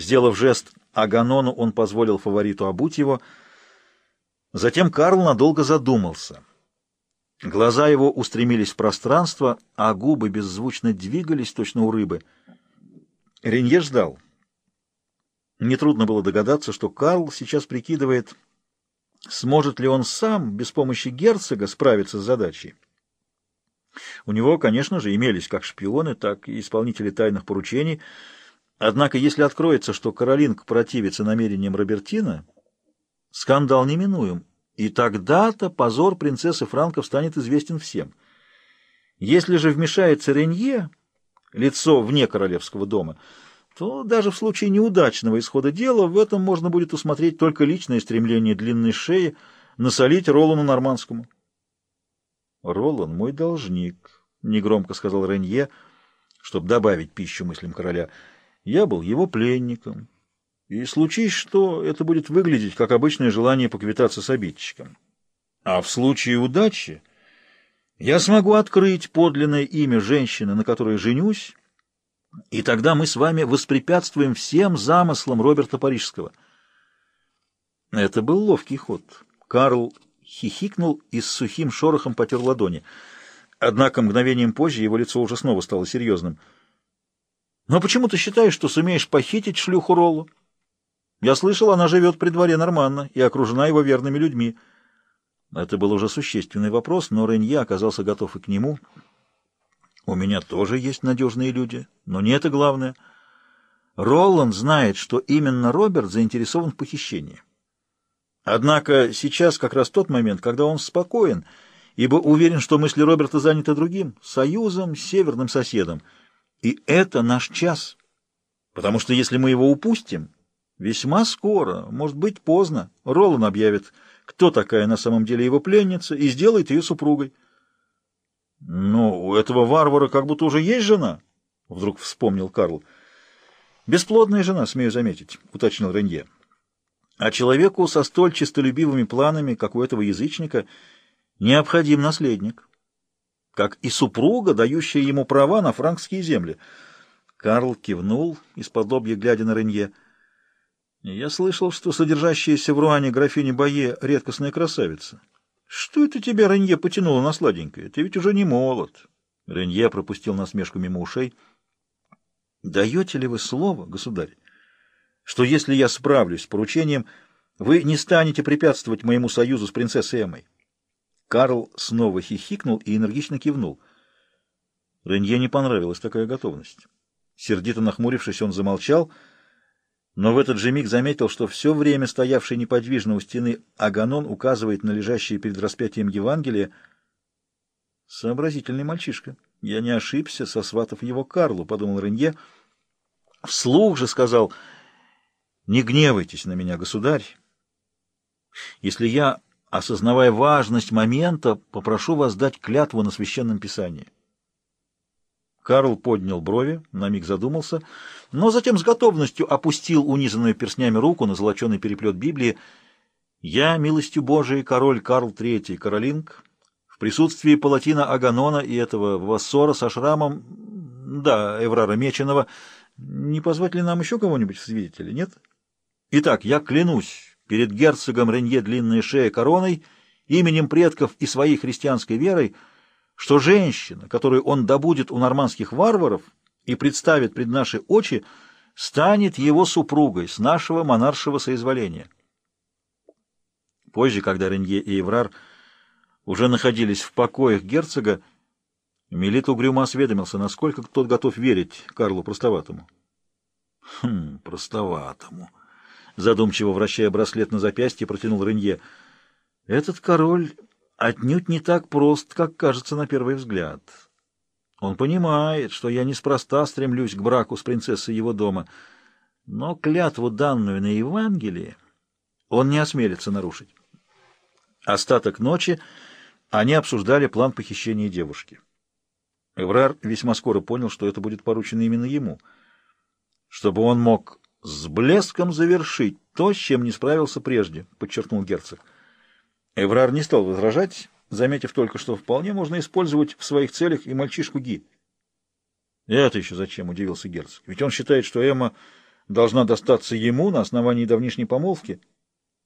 Сделав жест Аганону, он позволил фавориту обуть его. Затем Карл надолго задумался. Глаза его устремились в пространство, а губы беззвучно двигались, точно у рыбы. Ренье ждал. Нетрудно было догадаться, что Карл сейчас прикидывает, сможет ли он сам, без помощи герцога, справиться с задачей. У него, конечно же, имелись как шпионы, так и исполнители тайных поручений. Однако, если откроется, что Каролинг противится намерениям Робертина, скандал неминуем, и тогда-то позор принцессы Франков станет известен всем. Если же вмешается Ренье, лицо вне королевского дома, то даже в случае неудачного исхода дела в этом можно будет усмотреть только личное стремление длинной шеи насолить Ролану Нормандскому. «Ролан мой должник», — негромко сказал Ренье, чтобы добавить пищу мыслям короля. «Я был его пленником, и случись что, это будет выглядеть как обычное желание поквитаться с обидчиком. А в случае удачи я смогу открыть подлинное имя женщины, на которой женюсь, и тогда мы с вами воспрепятствуем всем замыслам Роберта Парижского». Это был ловкий ход. Карл хихикнул и с сухим шорохом потер ладони. Однако мгновением позже его лицо уже снова стало серьезным. «Но почему ты считаешь, что сумеешь похитить шлюху Роллу? Я слышал, она живет при дворе Норманна и окружена его верными людьми». Это был уже существенный вопрос, но Ренье оказался готов и к нему. «У меня тоже есть надежные люди, но не это главное. Роланд знает, что именно Роберт заинтересован в похищении». Однако сейчас как раз тот момент, когда он спокоен, ибо уверен, что мысли Роберта заняты другим — союзом северным соседом. И это наш час. Потому что если мы его упустим, весьма скоро, может быть поздно, Ролан объявит, кто такая на самом деле его пленница, и сделает ее супругой. «Но у этого варвара как будто уже есть жена», — вдруг вспомнил Карл. «Бесплодная жена, смею заметить», — уточнил Ренье. А человеку со столь честолюбивыми планами, как у этого язычника, необходим наследник, как и супруга, дающая ему права на франкские земли. Карл кивнул, из-под лобья глядя на Ренье. «Я слышал, что содержащаяся в Руане графиня Бае — редкостная красавица. Что это тебя, Ренье, потянуло на сладенькое? Ты ведь уже не молод». Ренье пропустил насмешку мимо ушей. «Даете ли вы слово, государь?» что если я справлюсь с поручением, вы не станете препятствовать моему союзу с принцессой Эммой. Карл снова хихикнул и энергично кивнул. Ренье не понравилась такая готовность. Сердито нахмурившись, он замолчал, но в этот же миг заметил, что все время стоявший неподвижно у стены Аганон указывает на лежащее перед распятием Евангелие. Сообразительный мальчишка. Я не ошибся, сосватав его Карлу, — подумал Ренье. Вслух же сказал... Не гневайтесь на меня, государь, если я, осознавая важность момента, попрошу вас дать клятву на священном писании. Карл поднял брови, на миг задумался, но затем с готовностью опустил унизанную перстнями руку на золоченый переплет Библии. «Я, милостью Божией, король Карл III Каролинг, в присутствии палатина Аганона и этого Вассора со шрамом, да, Эврара Меченого, не позвать ли нам еще кого-нибудь в свидетели, нет?» Итак, я клянусь перед герцогом Ренье длинная шея короной, именем предков и своей христианской верой, что женщина, которую он добудет у нормандских варваров и представит пред наши очи, станет его супругой с нашего монаршего соизволения. Позже, когда Ренье и Еврар уже находились в покоях герцога, Мелит угрюмо осведомился, насколько тот готов верить Карлу Простоватому. «Хм, Простоватому», задумчиво вращая браслет на запястье, протянул Ренье. Этот король отнюдь не так прост, как кажется на первый взгляд. Он понимает, что я неспроста стремлюсь к браку с принцессой его дома, но клятву, данную на Евангелии, он не осмелится нарушить. Остаток ночи они обсуждали план похищения девушки. Эврар весьма скоро понял, что это будет поручено именно ему. Чтобы он мог с блеском завершить то, с чем не справился прежде, подчеркнул герцог. Эврар не стал возражать, заметив только, что вполне можно использовать в своих целях и мальчишку Ги. «Это еще зачем?» — удивился герцог. «Ведь он считает, что Эмма должна достаться ему на основании давнишней помолвки.